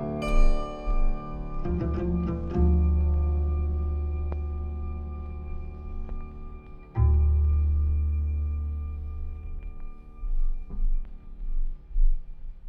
you